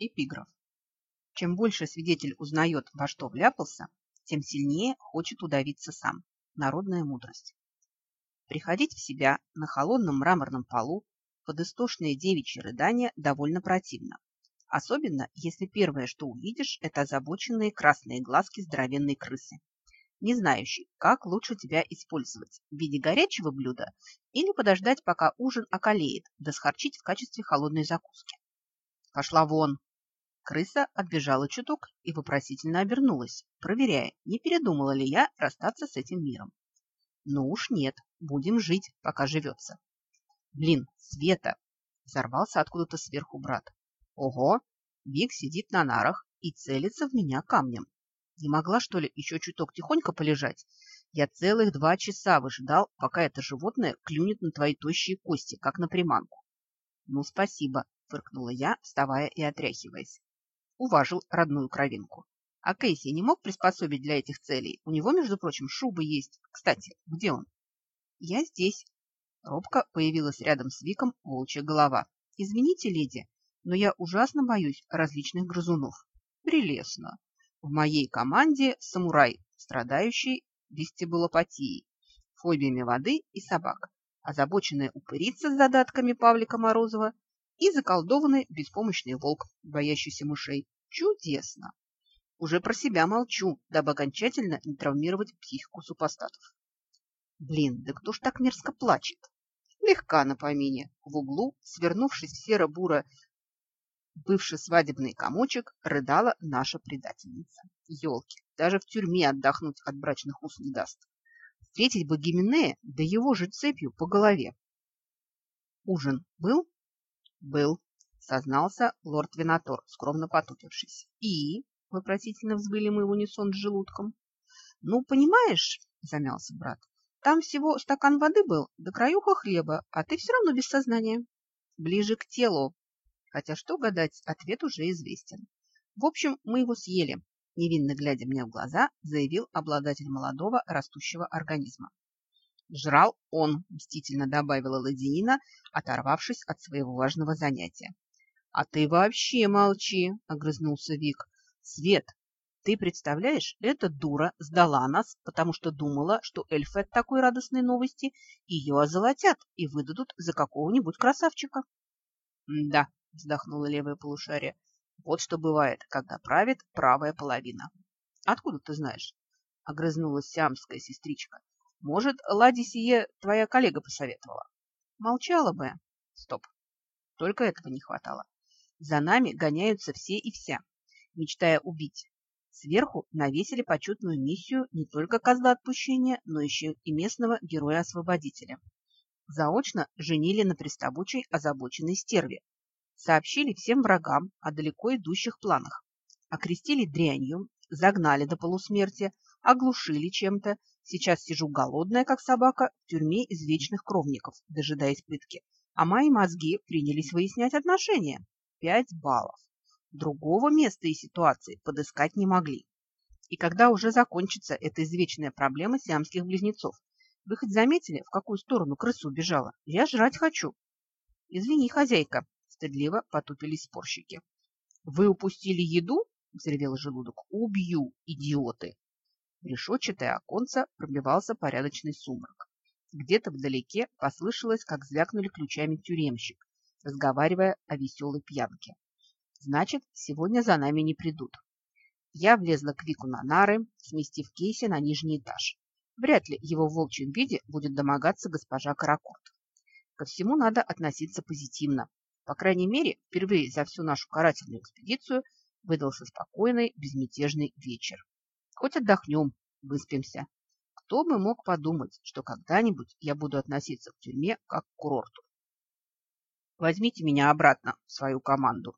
Эпиграф. Чем больше свидетель узнает, во что вляпался, тем сильнее хочет удавиться сам. Народная мудрость. Приходить в себя на холодном мраморном полу под истошные девичьи рыдания довольно противно. Особенно, если первое, что увидишь, это озабоченные красные глазки здоровенной крысы, не знающий, как лучше тебя использовать в виде горячего блюда или подождать, пока ужин околеет, да схорчить в качестве холодной закуски. Пошла вон! Крыса отбежала чуток и вопросительно обернулась, проверяя, не передумала ли я расстаться с этим миром. Ну уж нет, будем жить, пока живется. Блин, Света! Взорвался откуда-то сверху брат. Ого! Вик сидит на нарах и целится в меня камнем. Не могла, что ли, еще чуток тихонько полежать? Я целых два часа выжидал, пока это животное клюнет на твои тощие кости, как на приманку. Ну, спасибо, фыркнула я, вставая и отряхиваясь. Уважил родную кровинку. А Кейси не мог приспособить для этих целей? У него, между прочим, шуба есть. Кстати, где он? Я здесь. Робко появилась рядом с Виком волчья голова. Извините, леди, но я ужасно боюсь различных грызунов. Прелестно. В моей команде самурай, страдающий вестибулопатией, фобиями воды и собак, озабоченная упырица с задатками Павлика Морозова и заколдованный беспомощный волк, боящийся мышей. Чудесно! Уже про себя молчу, дабы окончательно не травмировать психику супостатов. Блин, да кто ж так мерзко плачет? Легка на помине. В углу, свернувшись серо-буро бывший свадебный комочек, рыдала наша предательница. Елки, даже в тюрьме отдохнуть от брачных уз не даст. Встретить бы Гименея, да его же цепью по голове. Ужин был? Был, сознался лорд Винатор, скромно потупившись. И? Вопросительно взбыли мы в унисон с желудком. Ну, понимаешь, замялся брат, там всего стакан воды был, да краюха хлеба, а ты все равно без сознания. Ближе к телу, Хотя что гадать, ответ уже известен. В общем, мы его съели, невинно глядя мне в глаза, заявил обладатель молодого растущего организма. Жрал он, мстительно добавила Ладиина, оторвавшись от своего важного занятия. А ты вообще молчи, огрызнулся Вик. Свет, ты представляешь, эта дура сдала нас, потому что думала, что эльфы от такой радостной новости ее озолотят и выдадут за какого-нибудь красавчика. Да, вздохнула левое полушарие. Вот что бывает, когда правит правая половина. Откуда ты знаешь? Огрызнулась сиамская сестричка. Может, Лади сие твоя коллега посоветовала? Молчала бы. Стоп. Только этого не хватало. За нами гоняются все и вся, мечтая убить. Сверху навесили почетную миссию не только козла отпущения, но еще и местного героя-освободителя. Заочно женили на пристабучей озабоченной стерве, сообщили всем врагам о далеко идущих планах, окрестили дрянью, загнали до полусмерти, оглушили чем-то. Сейчас сижу голодная, как собака, в тюрьме из вечных кровников, дожидаясь пытки. А мои мозги принялись выяснять отношения. Пять баллов. Другого места и ситуации подыскать не могли. И когда уже закончится эта извечная проблема сиамских близнецов? Вы хоть заметили, в какую сторону крыса убежала? Я жрать хочу. Извини, хозяйка, Стыдливо потупились спорщики. «Вы упустили еду?» – взревел желудок. «Убью, идиоты!» Решетчатое оконце пробивался порядочный сумрак. Где-то вдалеке послышалось, как звякнули ключами тюремщик, разговаривая о веселой пьянке. Значит, сегодня за нами не придут. Я влезла к Вику на нары, сместив Кейси на нижний этаж. Вряд ли его в волчьем виде будет домогаться госпожа Каракурт. Ко всему надо относиться позитивно. По крайней мере, впервые за всю нашу карательную экспедицию выдался спокойный, безмятежный вечер. Хоть отдохнем, выспимся. Кто бы мог подумать, что когда-нибудь я буду относиться к тюрьме как к курорту. Возьмите меня обратно в свою команду.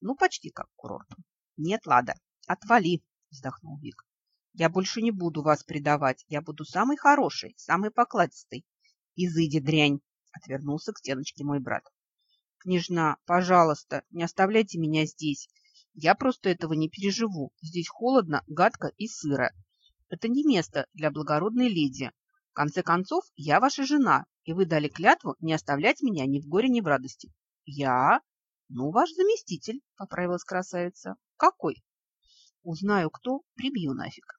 Ну, почти как к курорту. Нет, Лада, отвали, вздохнул Вик. Я больше не буду вас предавать. Я буду самый хороший, самый покладистый. Изыди, дрянь, отвернулся к стеночке мой брат. Княжна, пожалуйста, не оставляйте меня здесь. Я просто этого не переживу. Здесь холодно, гадко и сыро. Это не место для благородной леди. В конце концов, я ваша жена, и вы дали клятву не оставлять меня ни в горе, ни в радости. Я? Ну, ваш заместитель, поправилась красавица. Какой? Узнаю, кто, прибью нафиг.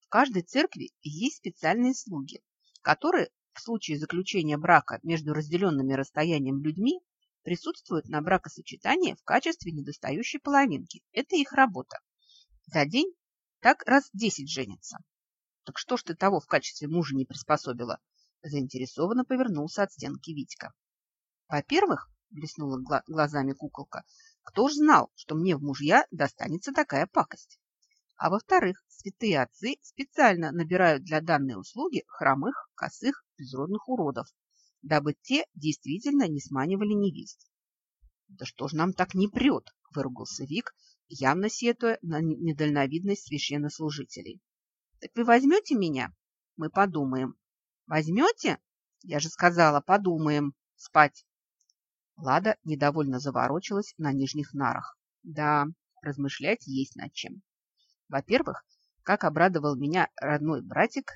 В каждой церкви есть специальные слуги, которые в случае заключения брака между разделенными расстоянием людьми присутствуют на бракосочетании в качестве недостающей половинки. Это их работа. За день так раз десять женятся. Так что ж ты того в качестве мужа не приспособила? Заинтересованно повернулся от стенки Витька. Во-первых, блеснула глазами куколка, кто ж знал, что мне в мужья достанется такая пакость? А во-вторых, святые отцы специально набирают для данной услуги хромых, косых, безродных уродов, дабы те действительно не сманивали невест. «Да что ж нам так не прет?» – выругался Вик, явно сетуя на недальновидность священнослужителей. Так вы возьмете меня? Мы подумаем. Возьмете? Я же сказала, подумаем. Спать. Лада недовольно заворочилась на нижних нарах. Да, размышлять есть над чем. Во-первых, как обрадовал меня родной братик,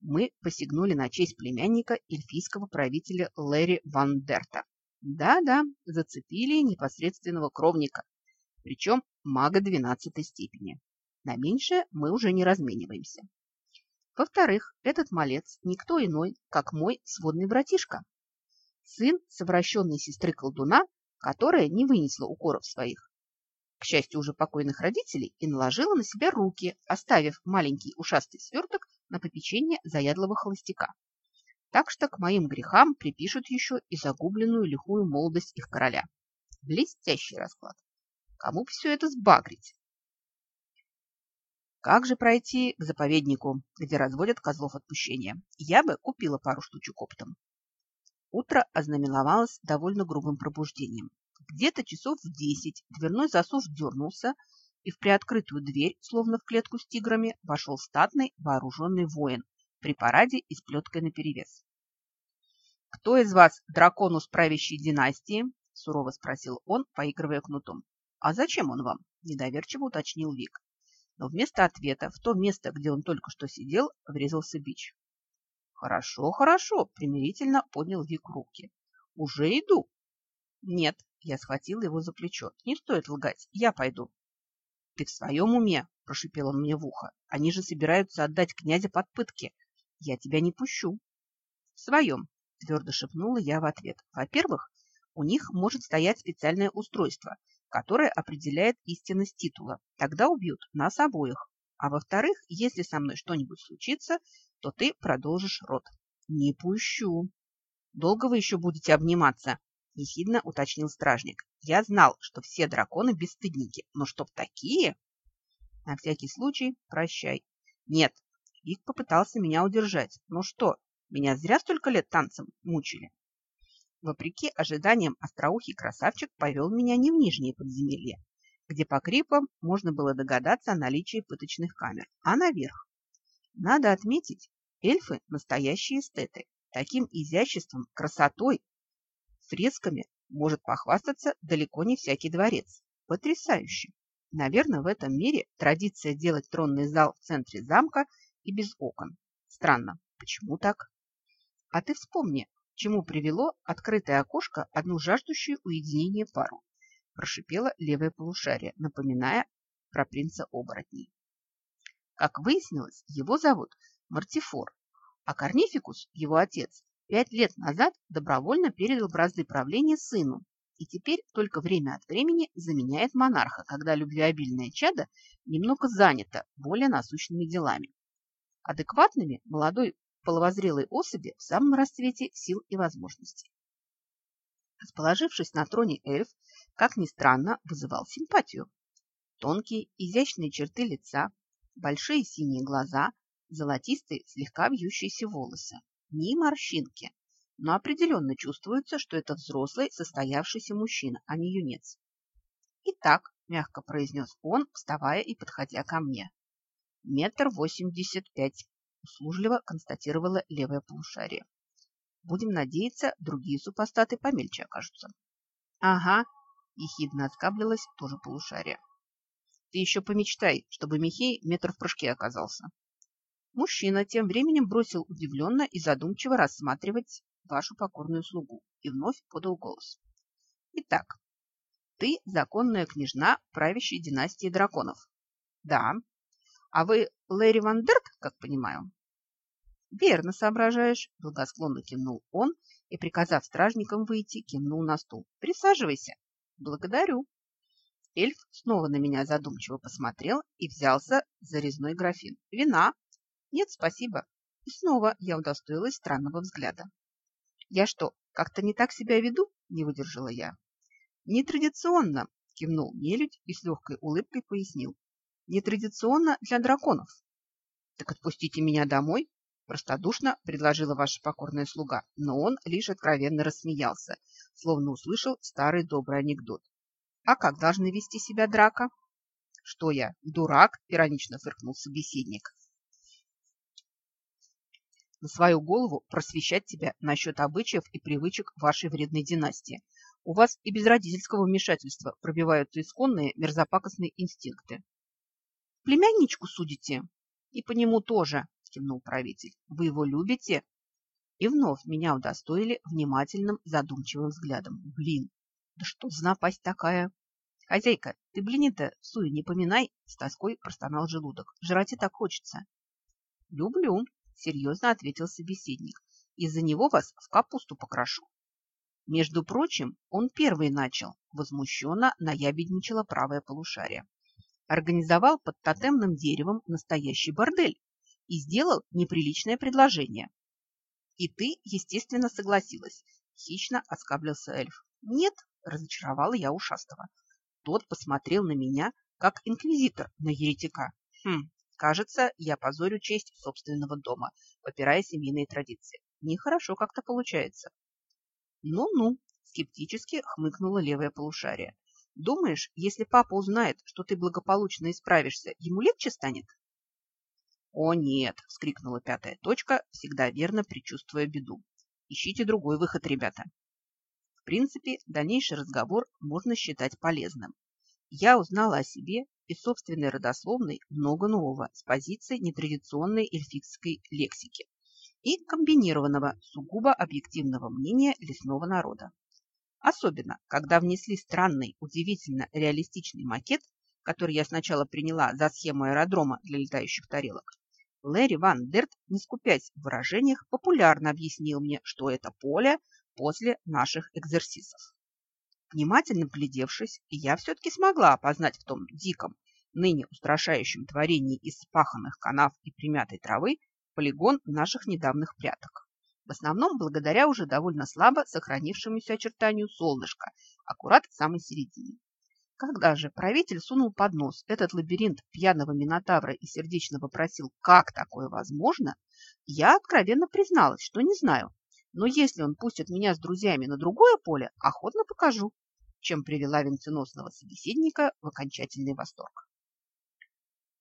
мы посягнули на честь племянника эльфийского правителя Лэри Ван Дерта. Да-да, зацепили непосредственного кровника, причем мага двенадцатой степени. На меньшее мы уже не размениваемся. Во-вторых, этот малец никто иной, как мой сводный братишка. Сын совращенной сестры колдуна, которая не вынесла укоров своих. К счастью, уже покойных родителей и наложила на себя руки, оставив маленький ушастый сверток на попечение заядлого холостяка. Так что к моим грехам припишут еще и загубленную лихую молодость их короля. Блестящий расклад. Кому бы все это сбагрить? Как же пройти к заповеднику, где разводят козлов отпущения? Я бы купила пару штучек оптом. Утро ознаменовалось довольно грубым пробуждением. Где-то часов в десять дверной засов дернулся, и в приоткрытую дверь, словно в клетку с тиграми, вошел статный вооруженный воин при параде и с плеткой наперевес. «Кто из вас дракону с правящей династии?» – сурово спросил он, поигрывая кнутом. «А зачем он вам?» – недоверчиво уточнил Вик но вместо ответа в то место, где он только что сидел, врезался бич. «Хорошо, хорошо», – примирительно поднял Вик руки. «Уже иду». «Нет», – я схватил его за плечо. «Не стоит лгать, я пойду». «Ты в своем уме?» – прошипел он мне в ухо. «Они же собираются отдать князя под пытки. Я тебя не пущу». «В своем», – твердо шепнула я в ответ. «Во-первых, у них может стоять специальное устройство, которое определяет истинность титула. Тогда убьют нас обоих. А во-вторых, если со мной что-нибудь случится, то ты продолжишь род. Не пущу. Долго вы еще будете обниматься? Ехидно уточнил стражник. Я знал, что все драконы бесстыдники, но чтоб такие... На всякий случай прощай. Нет, Вик попытался меня удержать. Ну что, меня зря столько лет танцем мучили? Вопреки ожиданиям, остроухий красавчик повел меня не в нижние подземелья, где по крипам можно было догадаться о наличии пыточных камер, а наверх. Надо отметить, эльфы – настоящие эстеты. Таким изяществом, красотой, фресками может похвастаться далеко не всякий дворец. Потрясающе! Наверное, в этом мире традиция делать тронный зал в центре замка и без окон. Странно, почему так? А ты вспомни, чему привело открытое окошко одну жаждущую уединения пару. Прошипела левое полушарие, напоминая про принца оборотней. Как выяснилось, его зовут Мартифор, а Корнификус, его отец, пять лет назад добровольно передал бразды правления сыну и теперь только время от времени заменяет монарха, когда любвеобильное чадо немного занято более насущными делами. Адекватными молодой половозрелой особи в самом расцвете сил и возможностей. Расположившись на троне эльф, как ни странно, вызывал симпатию. Тонкие, изящные черты лица, большие синие глаза, золотистые, слегка вьющиеся волосы. Ни морщинки, но определенно чувствуется, что это взрослый, состоявшийся мужчина, а не юнец. «Итак», – мягко произнес он, вставая и подходя ко мне, – «метр восемьдесят пять, услужливо констатировала левое полушарие. Будем надеяться, другие супостаты помельче окажутся. Ага, ехидно отскаблилась тоже полушарие. Ты еще помечтай, чтобы Михей метр в прыжке оказался. Мужчина тем временем бросил удивленно и задумчиво рассматривать вашу покорную слугу и вновь подал голос. Итак, Ты законная княжна правящей династии драконов. Да. А вы Лэри Ван Дерт, как понимаю? Верно соображаешь, благосклонно кивнул он и, приказав стражникам выйти, кивнул на стул. Присаживайся. Благодарю. Эльф снова на меня задумчиво посмотрел и взялся за резной графин. Вина? Нет, спасибо. И снова я удостоилась странного взгляда. Я что, как-то не так себя веду? Не выдержала я. Нетрадиционно, кивнул нелюдь и с легкой улыбкой пояснил. Нетрадиционно для драконов. Так отпустите меня домой, простодушно предложила ваша покорная слуга, но он лишь откровенно рассмеялся, словно услышал старый добрый анекдот. А как должны вести себя драка? Что я, дурак? Иронично фыркнул собеседник. На свою голову просвещать тебя насчет обычаев и привычек вашей вредной династии. У вас и без родительского вмешательства пробиваются исконные мерзопакостные инстинкты. Племянничку судите? И по нему тоже, кивнул правитель. Вы его любите? И вновь меня удостоили внимательным задумчивым взглядом. Блин, да что за напасть такая? «Хозяйка, ты блини-то суй не поминай!» С тоской простонал желудок. «Жрать и так хочется». «Люблю», — серьезно ответил собеседник. «Из-за него вас в капусту покрошу». Между прочим, он первый начал, возмущенно наябедничало правое полушарие. Организовал под тотемным деревом настоящий бордель и сделал неприличное предложение. И ты, естественно, согласилась. Хищно оскаблился эльф. Нет, разочаровала я ушастого. Тот посмотрел на меня, как инквизитор на еретика. Хм, кажется, я позорю честь собственного дома, попирая семейные традиции. Нехорошо как-то получается. Ну-ну, скептически хмыкнула левое полушарие. Думаешь, если папа узнает, что ты благополучно исправишься, ему легче станет? О нет, вскрикнула пятая точка, всегда верно предчувствуя беду. Ищите другой выход, ребята. В принципе, дальнейший разговор можно считать полезным. Я узнала о себе и собственной родословной много нового с позиции нетрадиционной эльфикской лексики и комбинированного сугубо объективного мнения лесного народа. Особенно, когда внесли странный, удивительно реалистичный макет, который я сначала приняла за схему аэродрома для летающих тарелок, Лэри Ван Дерт, не скупясь в выражениях, популярно объяснил мне, что это поле после наших экзерсисов. Внимательно глядевшись, я все-таки смогла опознать в том диком, ныне устрашающем творении из спаханных канав и примятой травы полигон наших недавних пряток. В основном благодаря уже довольно слабо сохранившемуся очертанию солнышка, аккурат в самой середине. Когда же правитель сунул под нос этот лабиринт пьяного минотавра и сердечно попросил, как такое возможно, я откровенно призналась, что не знаю, но если он пустит меня с друзьями на другое поле, охотно покажу, чем привела венценосного собеседника в окончательный восторг.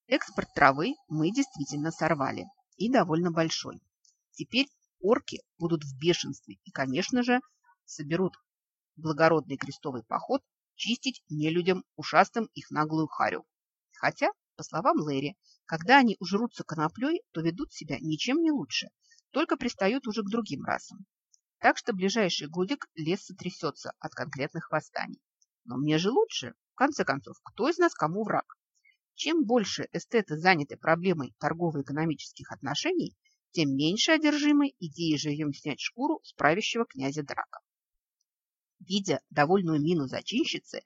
Экспорт травы мы действительно сорвали, и довольно большой. Теперь орки будут в бешенстве и, конечно же, соберут благородный крестовый поход чистить нелюдям ушастым их наглую харю. Хотя, по словам Лэри, когда они ужрутся коноплей, то ведут себя ничем не лучше, только пристают уже к другим расам. Так что ближайший годик лес сотрясется от конкретных восстаний. Но мне же лучше. В конце концов, кто из нас кому враг? Чем больше эстеты заняты проблемой торгово-экономических отношений, тем меньше одержимой идеей живьем снять шкуру с правящего князя Драка. Видя довольную мину зачинщицы,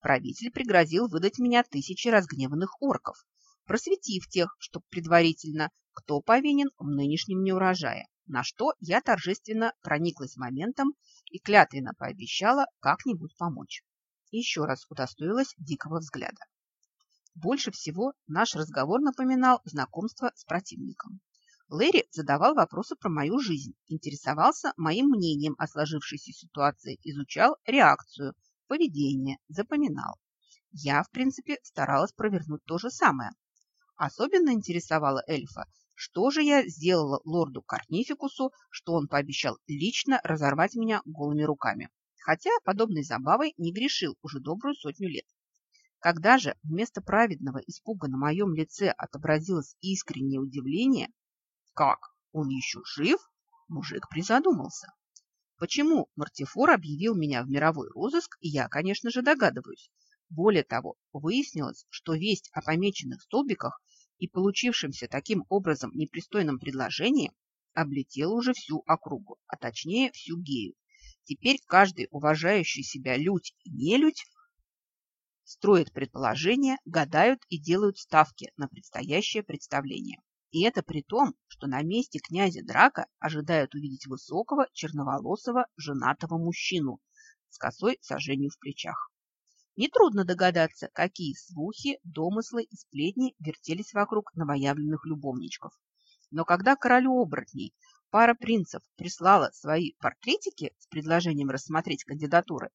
правитель пригрозил выдать меня тысячи разгневанных орков, просветив тех, что предварительно, кто повинен в нынешнем неурожае, на что я торжественно прониклась моментом и клятвенно пообещала как-нибудь помочь. Еще раз удостоилась дикого взгляда. Больше всего наш разговор напоминал знакомство с противником. Лэри задавал вопросы про мою жизнь, интересовался моим мнением о сложившейся ситуации, изучал реакцию, поведение, запоминал. Я, в принципе, старалась провернуть то же самое, Особенно интересовало эльфа, что же я сделала лорду Карнификусу, что он пообещал лично разорвать меня голыми руками. Хотя подобной забавой не грешил уже добрую сотню лет. Когда же вместо праведного испуга на моем лице отобразилось искреннее удивление, как, он еще жив, мужик призадумался. Почему Мартифор объявил меня в мировой розыск, я, конечно же, догадываюсь. Более того, выяснилось, что весть о помеченных столбиках и получившемся таким образом непристойном предложении облетела уже всю округу, а точнее всю гею. Теперь каждый уважающий себя людь и нелюдь строят предположения, гадают и делают ставки на предстоящее представление. И это при том, что на месте князя Драка ожидают увидеть высокого, черноволосого, женатого мужчину с косой сожжению в плечах. Нетрудно догадаться, какие слухи, домыслы и сплетни вертелись вокруг новоявленных любовничков. Но когда королю оборотней пара принцев прислала свои портретики с предложением рассмотреть кандидатуры,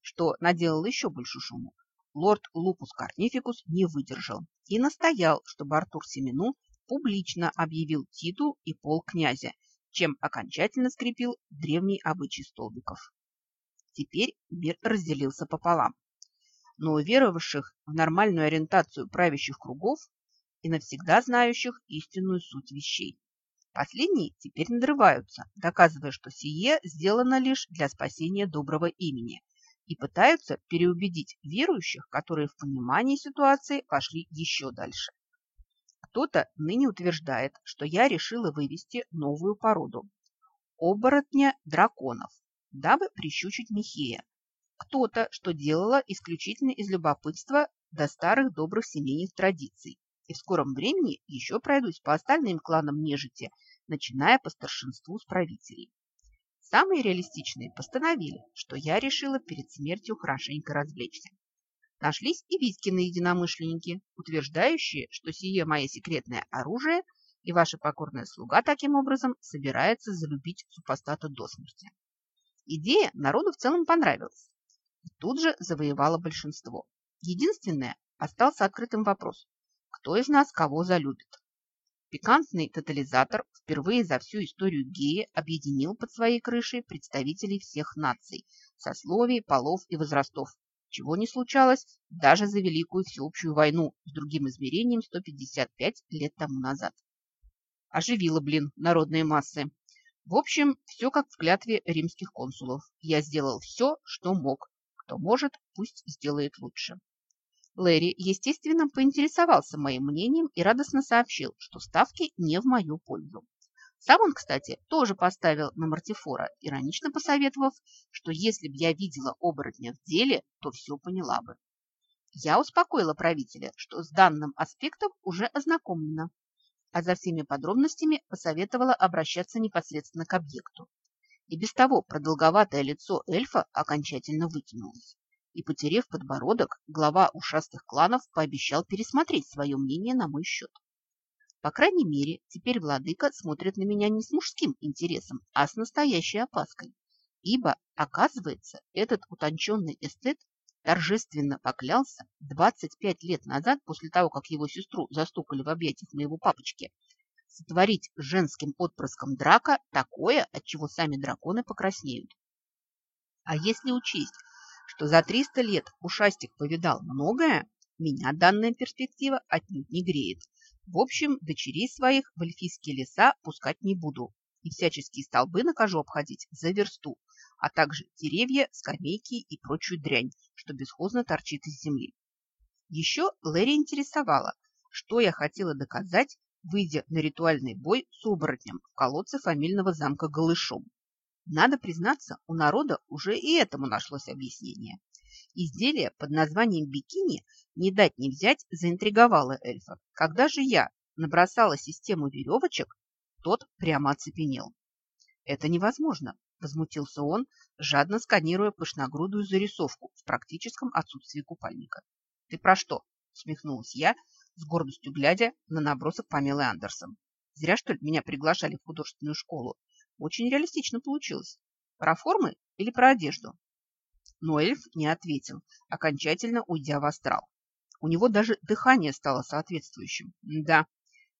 что наделало еще больше шуму, лорд Лупус Карнификус не выдержал и настоял, чтобы Артур Семену публично объявил титул и пол князя, чем окончательно скрепил древний обычай столбиков. Теперь мир разделился пополам. Но уверовавших в нормальную ориентацию правящих кругов и навсегда знающих истинную суть вещей. Последние теперь надрываются, доказывая, что сие сделано лишь для спасения доброго имени, и пытаются переубедить верующих, которые в понимании ситуации пошли еще дальше. Кто-то ныне утверждает, что я решила вывести новую породу – оборотня драконов, дабы прищучить Михея. Кто-то, что делала исключительно из любопытства до старых добрых семейных традиций. И в скором времени еще пройдусь по остальным кланам нежити, начиная по старшинству с правителей. Самые реалистичные постановили, что я решила перед смертью хорошенько развлечься. Нашлись и Витькины единомышленники, утверждающие, что сие мое секретное оружие и ваша покорная слуга таким образом собирается залюбить супостата до смерти. Идея народу в целом понравилась. И тут же завоевала большинство. Единственное, остался открытым вопрос. Кто из нас кого залюбит? Пикантный тотализатор впервые за всю историю гея объединил под своей крышей представителей всех наций, сословий, полов и возрастов, чего не случалось даже за Великую всеобщую войну с другим измерением 155 лет тому назад. Оживило, блин, народные массы. В общем, все как в клятве римских консулов. Я сделал все, что мог. Кто может, пусть сделает лучше. Лэри, естественно, поинтересовался моим мнением и радостно сообщил, что ставки не в мою пользу. Сам он, кстати, тоже поставил на Мартифора, иронично посоветовав, что если б я видела оборотня в деле, то все поняла бы. Я успокоила правителя, что с данным аспектом уже ознакомлена, а за всеми подробностями посоветовала обращаться непосредственно к объекту. И без того продолговатое лицо эльфа окончательно вытянулось и, потерев подбородок, глава ушастых кланов пообещал пересмотреть свое мнение на мой счет. По крайней мере, теперь владыка смотрит на меня не с мужским интересом, а с настоящей опаской. Ибо, оказывается, этот утонченный эстет торжественно поклялся 25 лет назад, после того, как его сестру застукали в объятиях моего папочки, сотворить женским отпрыском драка такое, от чего сами драконы покраснеют. А если учесть, что за 300 лет ушастик повидал многое, меня данная перспектива отнюдь не греет. В общем, дочерей своих в эльфийские леса пускать не буду и всяческие столбы накажу обходить за версту, а также деревья, скамейки и прочую дрянь, что бесхозно торчит из земли. Еще Лэри интересовала, что я хотела доказать, выйдя на ритуальный бой с оборотнем в колодце фамильного замка Голышом. Надо признаться, у народа уже и этому нашлось объяснение. Изделие под названием бикини не дать не взять заинтриговало эльфа. Когда же я набросала систему веревочек, тот прямо оцепенел. «Это невозможно», – возмутился он, жадно сканируя пышногрудую зарисовку в практическом отсутствии купальника. «Ты про что?» – смехнулась я, с гордостью глядя на набросок Памелы Андерсон. «Зря, что ли, меня приглашали в художественную школу. Очень реалистично получилось. Про формы или про одежду? Но эльф не ответил, окончательно уйдя в астрал. У него даже дыхание стало соответствующим. Да,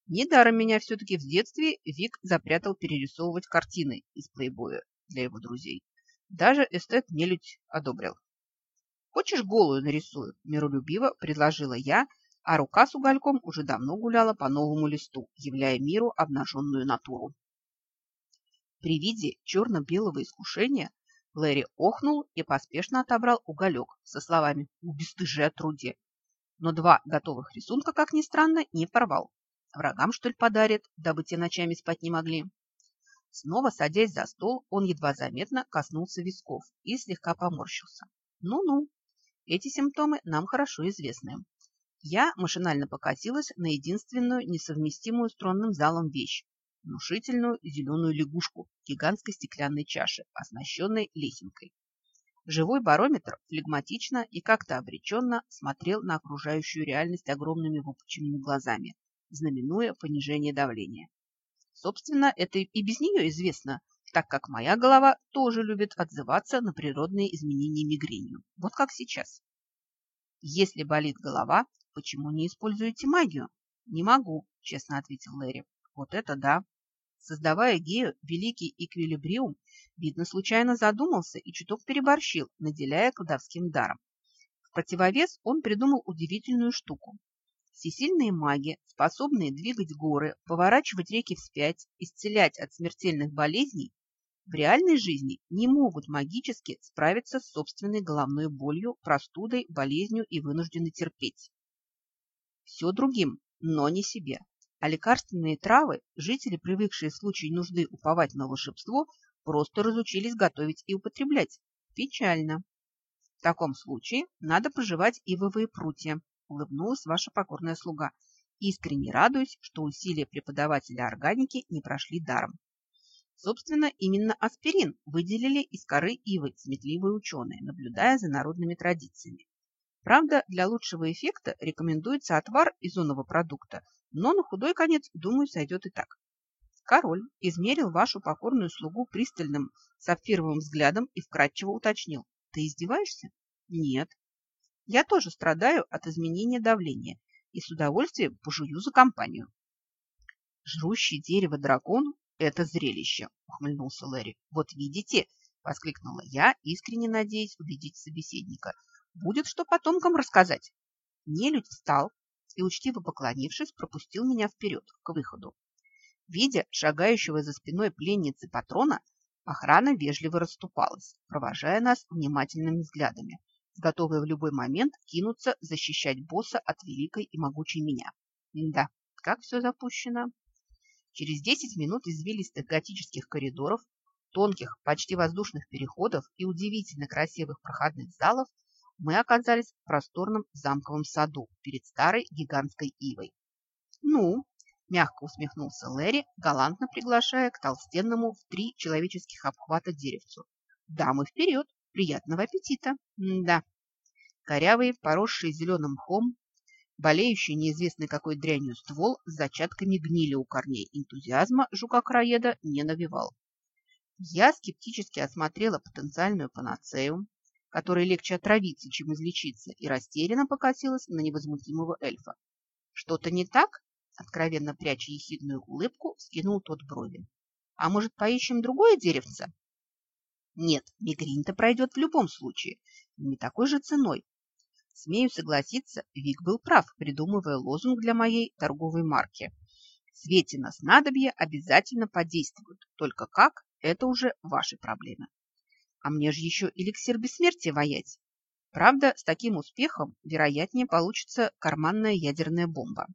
недаром меня все-таки в детстве Вик запрятал перерисовывать картины из плейбоя для его друзей. Даже эстет нелюдь одобрил. «Хочешь голую нарисую?» – миролюбиво предложила я, а рука с угольком уже давно гуляла по новому листу, являя миру обнаженную натуру. При виде черно-белого искушения Лэри охнул и поспешно отобрал уголек со словами «У бесстыжие отрудие». Но два готовых рисунка, как ни странно, не порвал. Врагам, что ли, подарит, дабы те ночами спать не могли. Снова садясь за стол, он едва заметно коснулся висков и слегка поморщился. Ну-ну, эти симптомы нам хорошо известны. Я машинально покатилась на единственную несовместимую с тронным залом вещь – внушительную зеленую лягушку гигантской стеклянной чаши, оснащенной лесенкой. Живой барометр флегматично и как-то обреченно смотрел на окружающую реальность огромными выпученными глазами, знаменуя понижение давления. Собственно, это и без нее известно, так как моя голова тоже любит отзываться на природные изменения мигренью. Вот как сейчас. Если болит голова, почему не используете магию? Не могу, честно ответил Лэри. Вот это да. Создавая гею, великий эквилибриум, видно, случайно задумался и чуток переборщил, наделяя колдовским даром. В противовес он придумал удивительную штуку. Всесильные маги, способные двигать горы, поворачивать реки вспять, исцелять от смертельных болезней, в реальной жизни не могут магически справиться с собственной головной болью, простудой, болезнью и вынуждены терпеть. Все другим, но не себе. А лекарственные травы жители, привыкшие в случае нужды уповать на волшебство, просто разучились готовить и употреблять. Печально. В таком случае надо проживать ивовые прутья, улыбнулась ваша покорная слуга, искренне радуясь, что усилия преподавателя органики не прошли даром. Собственно, именно аспирин выделили из коры ивы сметливые ученые, наблюдая за народными традициями. Правда, для лучшего эффекта рекомендуется отвар из изонного продукта, но на худой конец, думаю, сойдет и так. Король измерил вашу покорную слугу пристальным сапфировым взглядом и вкратчиво уточнил. Ты издеваешься? Нет, я тоже страдаю от изменения давления и с удовольствием пожую за компанию. Жрущий дерево дракон – это зрелище, ухмыльнулся Лэри. Вот видите, воскликнула я, искренне надеясь увидеть собеседника. Будет что потомкам рассказать. Нелюдь встал и, учтиво поклонившись, пропустил меня вперед, к выходу. Видя шагающего за спиной пленницы патрона, охрана вежливо расступалась, провожая нас внимательными взглядами – готовые в любой момент кинуться защищать босса от великой и могучей меня. Да, как все запущено. Через 10 минут извилистых готических коридоров, тонких, почти воздушных переходов и удивительно красивых проходных залов мы оказались в просторном замковом саду перед старой гигантской ивой. «Ну?» – мягко усмехнулся Лэри, галантно приглашая к толстенному в три человеческих обхвата деревцу. «Дамы вперед! Приятного аппетита! Да, корявый, поросший зеленым мхом, болеющий неизвестной какой дрянью ствол с зачатками гнили у корней энтузиазма жука-краеда не навевал. Я скептически осмотрела потенциальную панацею, которой легче отравиться, чем излечиться, и растерянно покосилась на невозмутимого эльфа. «Что-то не так?» – откровенно пряча ехидную улыбку, скинул тот брови. «А может, поищем другое деревце?» Нет, мигрень-то пройдет в любом случае, не такой же ценой. Смею согласиться, Вик был прав, придумывая лозунг для моей торговой марки. Светина снадобья обязательно подействуют, только как – это уже ваши проблемы. А мне же еще эликсир бессмертия воять. Правда, с таким успехом, вероятнее, получится карманная ядерная бомба.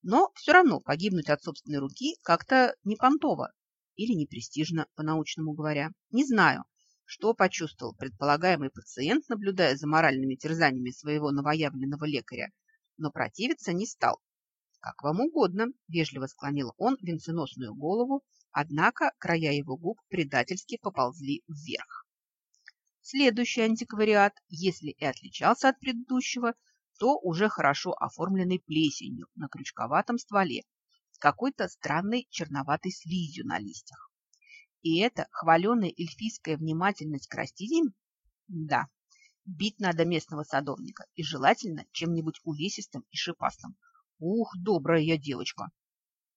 Но все равно погибнуть от собственной руки как-то не понтово, или непрестижно, по-научному говоря. Не знаю, что почувствовал предполагаемый пациент, наблюдая за моральными терзаниями своего новоявленного лекаря, но противиться не стал. «Как вам угодно», – вежливо склонил он венценосную голову, однако края его губ предательски поползли вверх. Следующий антиквариат, если и отличался от предыдущего, то уже хорошо оформленный плесенью на крючковатом стволе, с какой-то странной черноватой слизью на листьях. И это хваленая эльфийская внимательность к растениям? Да, бить надо местного садовника, и желательно чем-нибудь увесистым и шипастым. Ух, добрая я девочка!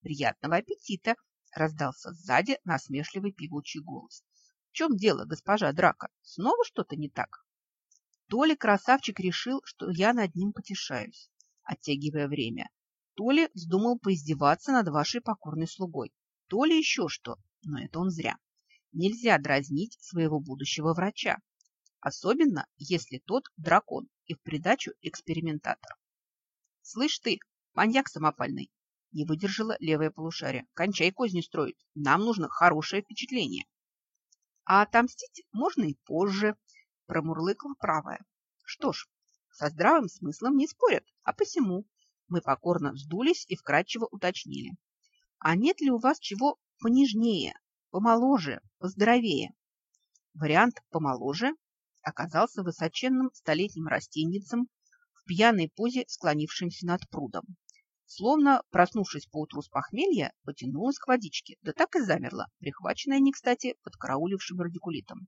Приятного аппетита! Раздался сзади насмешливый певучий голос. В чем дело, госпожа Драка? Снова что-то не так? То ли красавчик решил, что я над ним потешаюсь, оттягивая время, то ли вздумал поиздеваться над вашей покорной слугой, то ли еще что. Но это он зря. Нельзя дразнить своего будущего врача, особенно если тот дракон и в придачу экспериментатор. «Слышь ты, маньяк самопальный!» Не выдержала левое полушарие. «Кончай козни строить. Нам нужно хорошее впечатление». «А отомстить можно и позже», – промурлыкала правая. «Что ж, со здравым смыслом не спорят, а посему мы покорно сдулись и вкратчиво уточнили. А нет ли у вас чего понежнее, помоложе, поздоровее? Вариант «помоложе» оказался высоченным столетним растенницем в пьяной позе, склонившимся над прудом. Словно, проснувшись поутру с похмелья, потянулась к водичке, да так и замерла, прихваченная не кстати подкараулившим радикулитом.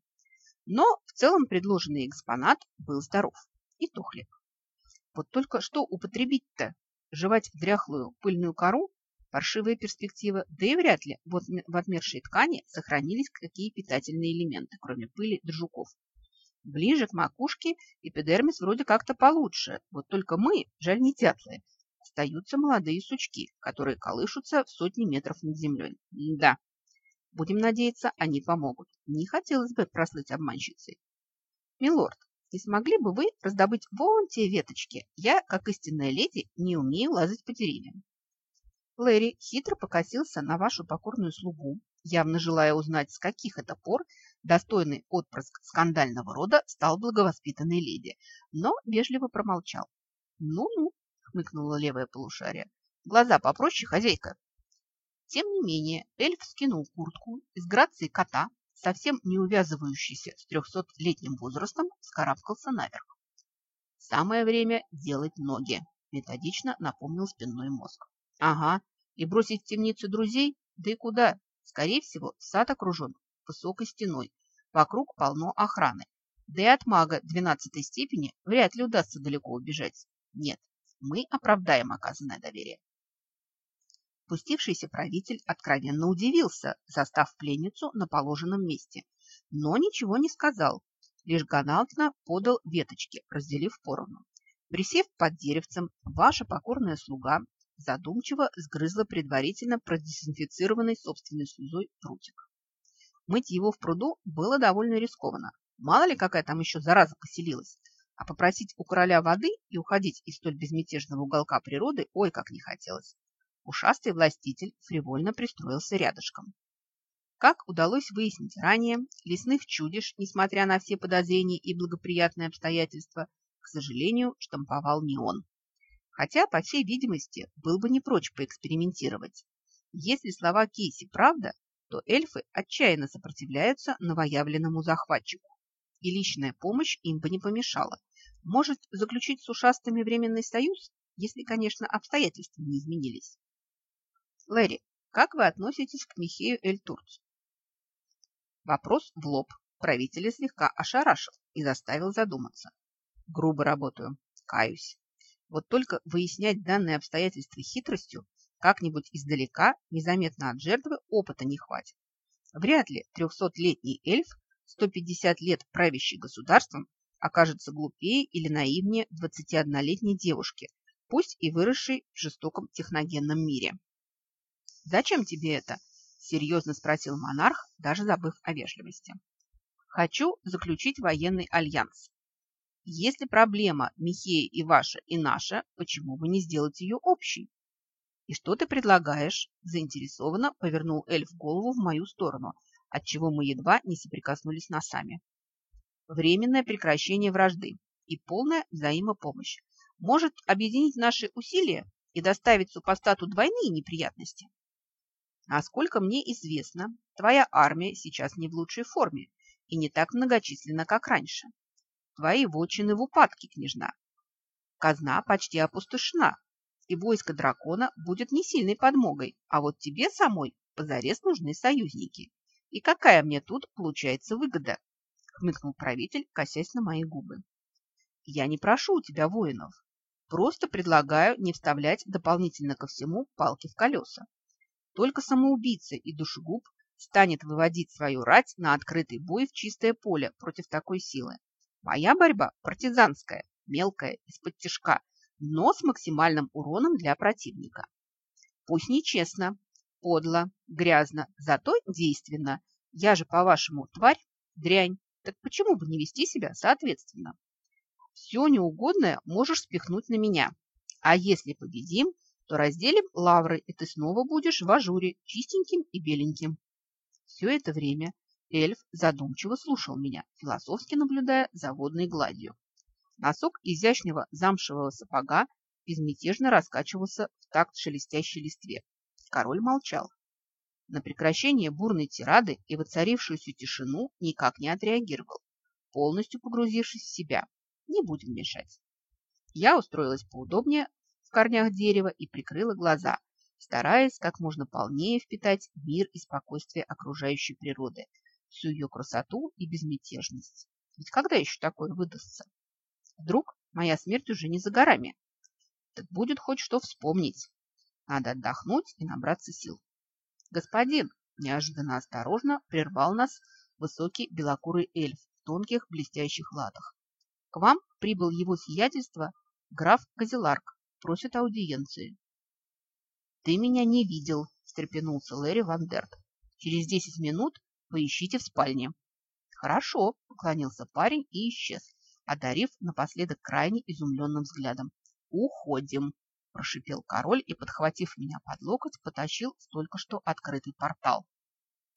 Но в целом предложенный экспонат был здоров и тухлик. Вот только что употребить-то? Жевать дряхлую пыльную кору – паршивая перспектива, да и вряд ли вот в отмершей ткани сохранились какие питательные элементы, кроме пыли да. Ближе к макушке эпидермис вроде как-то получше, вот только мы, жаль не дятлы, остаются молодые сучки, которые колышутся в сотни метров над землей. Да, будем надеяться, они помогут. Не хотелось бы прослыть обманщицей. Милорд, не смогли бы вы раздобыть вон те веточки? Я, как истинная леди, не умею лазать по деревьям. Лэри хитро покосился на вашу покорную слугу, явно желая узнать, с каких это пор достойный отпрыск скандального рода стал благовоспитанной леди, но вежливо промолчал. «Ну-ну», — хмыкнула левая полушарие, — «глаза попроще, хозяйка». Тем не менее, эльф скинул куртку из грации кота совсем не увязывающийся с трехсотлетним возрастом, скарабкался наверх. Самое время делать ноги, методично напомнил спинной мозг. Ага, и бросить в темницу друзей? Да и куда? Скорее всего, сад окружен высокой стеной. Вокруг полно охраны. Да и от мага двенадцатой степени вряд ли удастся далеко убежать. Нет, мы оправдаем оказанное доверие. Спустившийся правитель откровенно удивился, застав пленницу на положенном месте, но ничего не сказал, лишь галантно подал веточки, разделив поровну. Присев под деревцем, ваша покорная слуга задумчиво сгрызла предварительно продезинфицированный собственной слезой прутик. Мыть его в пруду было довольно рискованно. Мало ли какая там еще зараза поселилась. А попросить у короля воды и уходить из столь безмятежного уголка природы ой как не хотелось. Ушастый властитель фривольно пристроился рядышком. Как удалось выяснить ранее, лесных чудищ, несмотря на все подозрения и благоприятные обстоятельства, к сожалению, штамповал не он. Хотя, по всей видимости, был бы не прочь поэкспериментировать. Если слова Кейси правда, то эльфы отчаянно сопротивляются новоявленному захватчику. И личная помощь им бы не помешала. Может заключить с ушастыми временный союз, если, конечно, обстоятельства не изменились. Лэри, как вы относитесь к Михею Эль-Турцу? Вопрос в лоб. Правителя слегка ошарашил и заставил задуматься. Грубо работаю. Каюсь. Вот только выяснять данные обстоятельства хитростью как-нибудь издалека, незаметно от жертвы, опыта не хватит. Вряд ли трехсотлетний эльф, 150 лет правящий государством, окажется глупее или наивнее 21-летней девушки, пусть и выросшей в жестоком техногенном мире. «Зачем тебе это?» – серьезно спросил монарх, даже забыв о вежливости. «Хочу заключить военный альянс. Если проблема Михея и ваша, и наша, почему бы не сделать ее общей?» «И что ты предлагаешь?» – заинтересованно повернул эльф голову в мою сторону, отчего мы едва не соприкоснулись носами. «Временное прекращение вражды и полная взаимопомощь может объединить наши усилия и доставить супостату двойные неприятности. Насколько мне известно, твоя армия сейчас не в лучшей форме и не так многочисленна, как раньше. Твои вотчины в упадке, княжна. Казна почти опустошена, и войско дракона будет не сильной подмогой, а вот тебе самой позарез нужны союзники. И какая мне тут получается выгода? Хмыкнул правитель, косясь на мои губы. Я не прошу у тебя воинов. Просто предлагаю не вставлять дополнительно ко всему палки в колеса. Только самоубийца и душегуб станет выводить свою рать на открытый бой в чистое поле против такой силы. Моя борьба партизанская, мелкая, из-под тяжка, но с максимальным уроном для противника. Пусть нечестно, Подло, грязно, зато действенно. Я же, по-вашему, тварь, дрянь. Так почему бы не вести себя соответственно? Все неугодное можешь спихнуть на меня. А если победим, то разделим лавры, и ты снова будешь в ажуре, чистеньким и беленьким. Все это время эльф задумчиво слушал меня, философски наблюдая за водной гладью. Носок изящного замшевого сапога безмятежно раскачивался в такт шелестящей листве. Король молчал. На прекращение бурной тирады и воцарившуюся тишину никак не отреагировал, полностью погрузившись в себя. Не будем мешать. Я устроилась поудобнее в корнях дерева и прикрыла глаза, стараясь как можно полнее впитать мир и спокойствие окружающей природы, всю ее красоту и безмятежность. Ведь когда еще такое выдастся? Вдруг моя смерть уже не за горами? Так будет хоть что вспомнить. Надо отдохнуть и набраться сил. Господин, неожиданно осторожно прервал нас высокий белокурый эльф в тонких блестящих латах. К вам прибыл его сиятельство граф Газеларк, просит аудиенции. Ты меня не видел, встрепенулся Лэри Вандерт. Через десять минут поищите в спальне. Хорошо, поклонился парень и исчез, одарив напоследок крайне изумленным взглядом. Уходим. – прошипел король и, подхватив меня под локоть, потащил в только что открытый портал.